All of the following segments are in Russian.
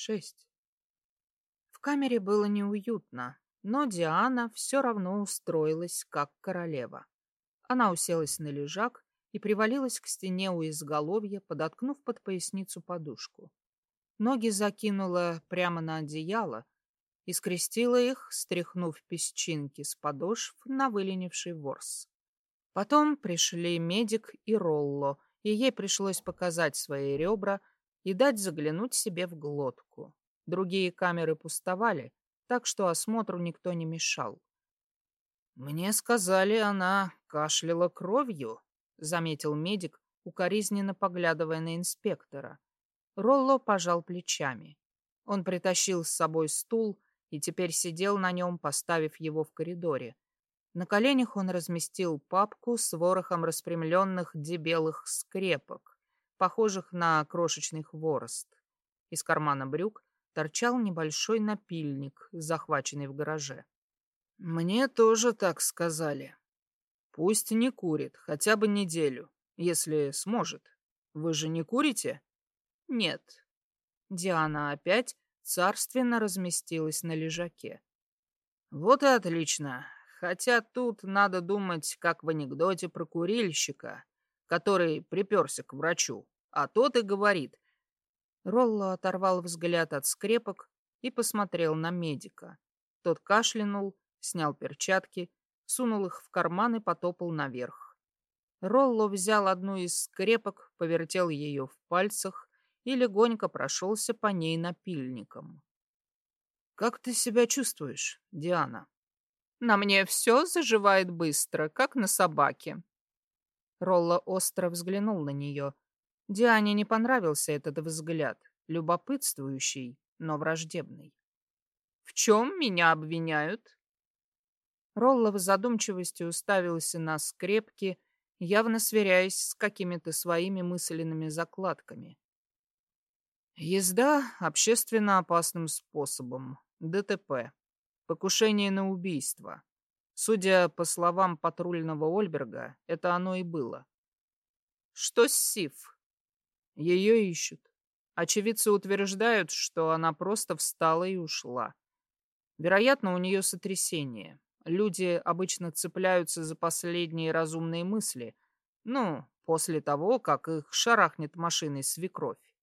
шесть. В камере было неуютно, но Диана все равно устроилась как королева. Она уселась на лежак и привалилась к стене у изголовья, подоткнув под поясницу подушку. Ноги закинула прямо на одеяло и скрестила их, стряхнув песчинки с подошв на выленивший ворс. Потом пришли медик и Ролло, и ей пришлось показать свои ребра и дать заглянуть себе в глотку. Другие камеры пустовали, так что осмотру никто не мешал. «Мне сказали, она кашляла кровью», — заметил медик, укоризненно поглядывая на инспектора. Ролло пожал плечами. Он притащил с собой стул и теперь сидел на нем, поставив его в коридоре. На коленях он разместил папку с ворохом распрямленных дебелых скрепок, похожих на крошечный хворост. Из кармана брюк торчал небольшой напильник, захваченный в гараже. «Мне тоже так сказали. Пусть не курит, хотя бы неделю, если сможет. Вы же не курите?» «Нет». Диана опять царственно разместилась на лежаке. «Вот и отлично. Хотя тут надо думать, как в анекдоте про курильщика, который приперся к врачу, а тот и говорит. Ролло оторвал взгляд от скрепок и посмотрел на медика. Тот кашлянул, снял перчатки, сунул их в карман и потопал наверх. Ролло взял одну из скрепок, повертел ее в пальцах и легонько прошелся по ней напильником. «Как ты себя чувствуешь, Диана?» На мне все заживает быстро, как на собаке. Ролла остро взглянул на нее. Диане не понравился этот взгляд, любопытствующий, но враждебный. «В чем меня обвиняют?» Ролла в задумчивости уставился на скрепки, явно сверяясь с какими-то своими мысленными закладками. Езда общественно опасным способом. ДТП. Покушение на убийство. Судя по словам патрульного Ольберга, это оно и было. Что с Сив? Ее ищут. Очевидцы утверждают, что она просто встала и ушла. Вероятно, у нее сотрясение. Люди обычно цепляются за последние разумные мысли. Ну, после того, как их шарахнет машиной свекровь.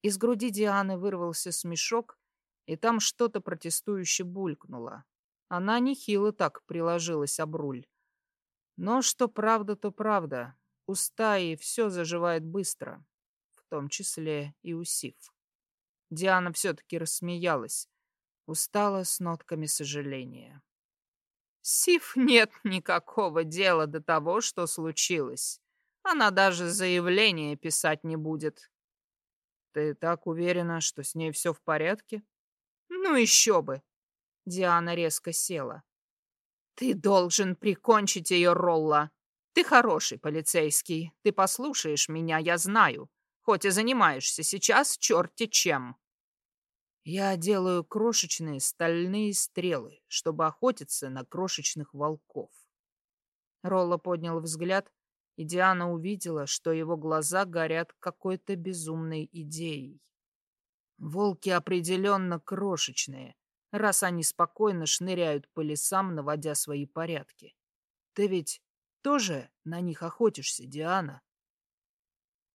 Из груди Дианы вырвался смешок, и там что-то протестующе булькнуло. Она нехило так приложилась об руль. Но что правда, то правда. У стаи все заживает быстро, в том числе и у Сив. Диана все-таки рассмеялась, устала с нотками сожаления. Сив нет никакого дела до того, что случилось. Она даже заявление писать не будет. Ты так уверена, что с ней все в порядке? Ну еще бы. Диана резко села. Ты должен прикончить ее, Ролла. Ты хороший полицейский. Ты послушаешь меня, я знаю. Хоть и занимаешься сейчас черти чем. Я делаю крошечные стальные стрелы, чтобы охотиться на крошечных волков. Ролла поднял взгляд, и Диана увидела, что его глаза горят какой-то безумной идеей. Волки определенно крошечные, раз они спокойно шныряют по лесам, наводя свои порядки. Ты ведь тоже на них охотишься, Диана?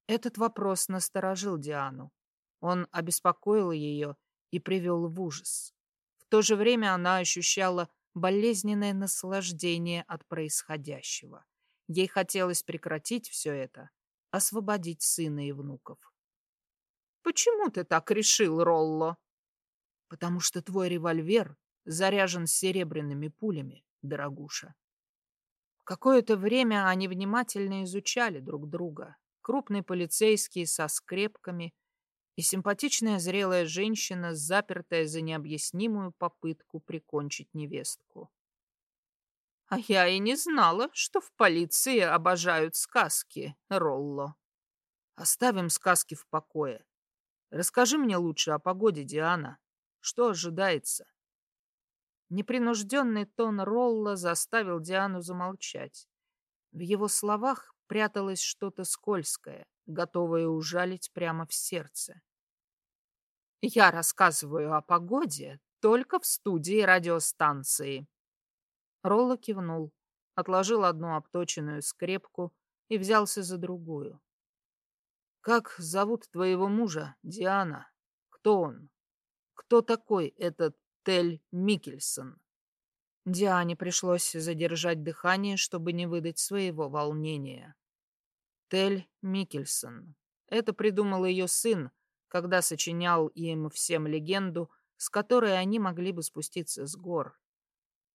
Этот вопрос насторожил Диану. Он обеспокоил ее и привел в ужас. В то же время она ощущала болезненное наслаждение от происходящего. Ей хотелось прекратить все это, освободить сына и внуков. Почему ты так решил, Ролло? Потому что твой револьвер заряжен серебряными пулями, дорогуша. Какое-то время они внимательно изучали друг друга. Крупный полицейский со скрепками и симпатичная зрелая женщина, запертая за необъяснимую попытку прикончить невестку. А я и не знала, что в полиции обожают сказки, Ролло. Оставим сказки в покое. Расскажи мне лучше о погоде, Диана. Что ожидается? Непринужденный тон Ролла заставил Диану замолчать. В его словах пряталось что-то скользкое, готовое ужалить прямо в сердце. Я рассказываю о погоде только в студии радиостанции. Ролла кивнул, отложил одну обточенную скрепку и взялся за другую. «Как зовут твоего мужа, Диана? Кто он? Кто такой этот Тель Микельсон?» Диане пришлось задержать дыхание, чтобы не выдать своего волнения. Тель Микельсон. Это придумал ее сын, когда сочинял им всем легенду, с которой они могли бы спуститься с гор.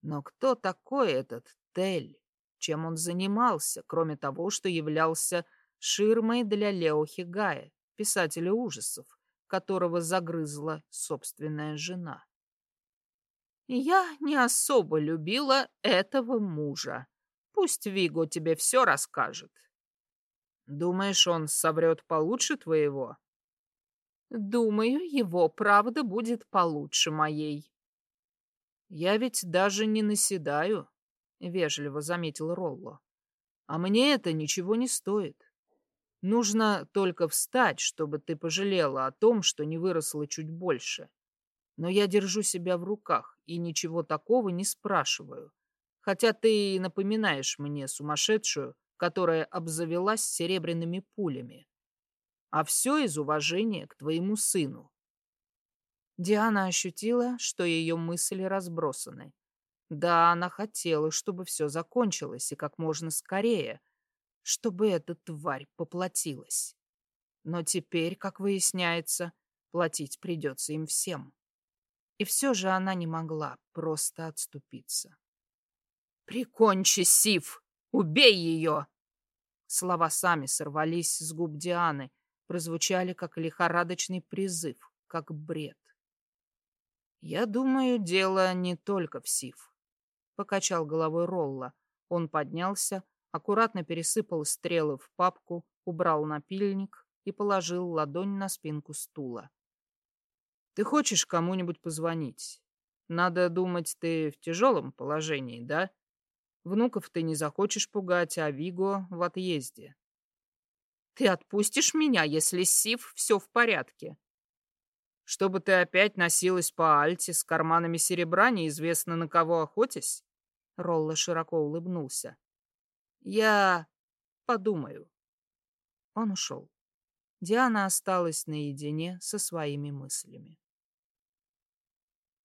Но кто такой этот Тель? Чем он занимался, кроме того, что являлся ширмой для Лео Хигая, писателя ужасов, которого загрызла собственная жена? Я не особо любила этого мужа. Пусть Виго тебе все расскажет. Думаешь, он соврет получше твоего? Думаю, его правда будет получше моей. Я ведь даже не наседаю, — вежливо заметил Ролло. А мне это ничего не стоит. Нужно только встать, чтобы ты пожалела о том, что не выросла чуть больше. Но я держу себя в руках и ничего такого не спрашиваю. Хотя ты и напоминаешь мне сумасшедшую, которая обзавелась серебряными пулями. А все из уважения к твоему сыну. Диана ощутила, что ее мысли разбросаны. Да, она хотела, чтобы все закончилось и как можно скорее, чтобы эта тварь поплатилась. Но теперь, как выясняется, платить придется им всем. И все же она не могла просто отступиться. «Прикончи, Сив! Убей ее!» Слова сами сорвались с губ Дианы, прозвучали как лихорадочный призыв, как бред. «Я думаю, дело не только в Сив», — покачал головой Ролла. Он поднялся, аккуратно пересыпал стрелы в папку, убрал напильник и положил ладонь на спинку стула. Ты хочешь кому-нибудь позвонить? Надо думать, ты в тяжелом положении, да? Внуков ты не захочешь пугать, а Виго в отъезде. Ты отпустишь меня, если Сив все в порядке? Чтобы ты опять носилась по Альте с карманами серебра, неизвестно на кого охотясь? Ролла широко улыбнулся. Я подумаю. Он ушел. Диана осталась наедине со своими мыслями.